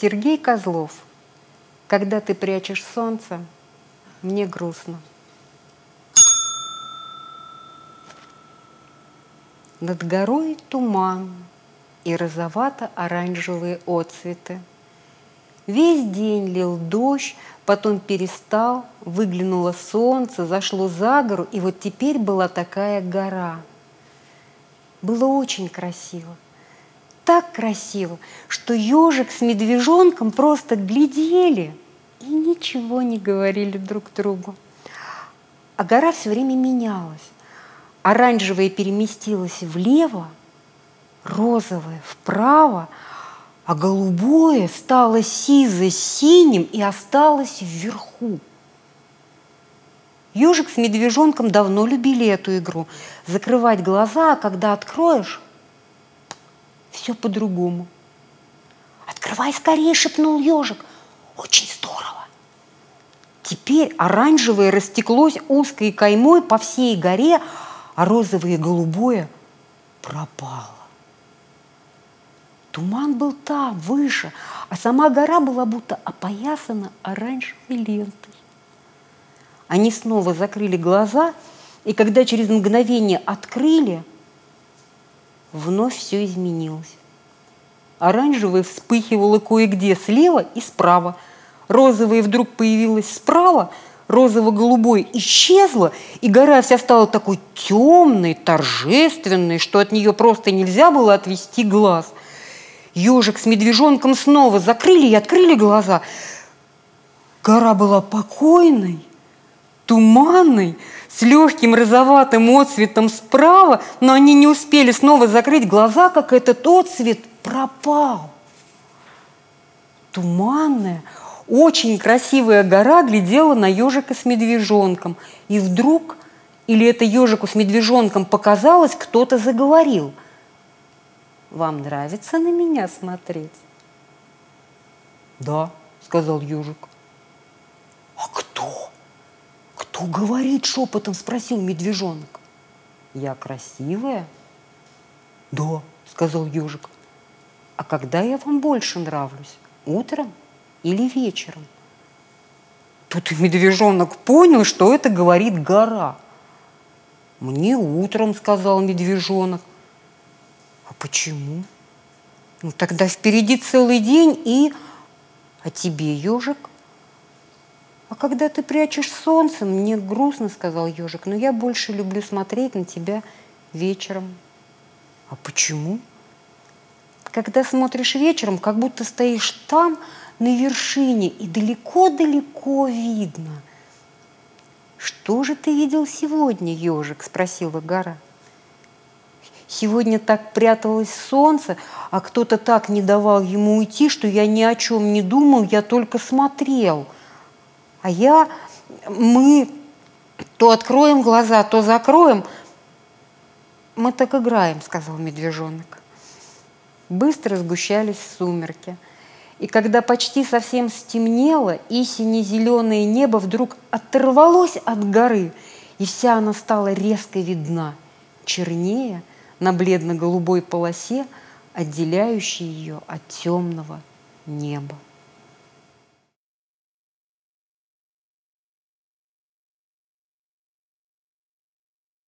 Сергей Козлов. Когда ты прячешь солнце, мне грустно. Над горой туман и розовато-оранжевые отцветы. Весь день лил дождь, потом перестал, выглянуло солнце, зашло за гору, и вот теперь была такая гора. Было очень красиво так красиво, что ежик с медвежонком просто глядели и ничего не говорили друг другу. А гора все время менялась. Оранжевое переместилось влево, розовое вправо, а голубое стало сизо-синим и осталось вверху. Ежик с медвежонком давно любили эту игру. Закрывать глаза, а когда откроешь, все по-другому. «Открывай скорее!» – шепнул ежик. «Очень здорово!» Теперь оранжевое растеклось узкой каймой по всей горе, а розовое и голубое пропало. Туман был там, выше, а сама гора была будто опоясана оранжевой лентой. Они снова закрыли глаза, и когда через мгновение открыли – вновь все изменилось. Оранжевое вспыхивало кое-где слева и справа. Розовое вдруг появилось справа, розово-голубое исчезло, и гора вся стала такой темной, торжественной, что от нее просто нельзя было отвести глаз. Ежик с медвежонком снова закрыли и открыли глаза. Гора была покойной, туманной, с легким розоватым отцветом справа, но они не успели снова закрыть глаза, как этот отцвет пропал. Туманная, очень красивая гора глядела на ежика с медвежонком. И вдруг, или это ежику с медвежонком показалось, кто-то заговорил. «Вам нравится на меня смотреть?» «Да», — сказал ежик. «А кто?» «Кто говорит?» – шепотом спросил медвежонок. «Я красивая?» «Да», – сказал ежик. «А когда я вам больше нравлюсь? Утром или вечером?» Тут медвежонок понял, что это говорит гора. «Мне утром», – сказал медвежонок. «А почему?» «Ну, тогда впереди целый день и...» «А тебе, ежик?» «А когда ты прячешь солнце, мне грустно», — сказал ежик, «но я больше люблю смотреть на тебя вечером». «А почему?» «Когда смотришь вечером, как будто стоишь там, на вершине, и далеко-далеко видно». «Что же ты видел сегодня, ежик?» – спросила гора. Сегодня так пряталось солнце, а кто-то так не давал ему уйти, что я ни о чем не думал, я только смотрел – а я, мы то откроем глаза, то закроем. Мы так играем, сказал медвежонок. Быстро сгущались сумерки. И когда почти совсем стемнело, и сине-зеленое небо вдруг оторвалось от горы, и вся она стала резко видна, чернее на бледно-голубой полосе, отделяющей ее от темного неба.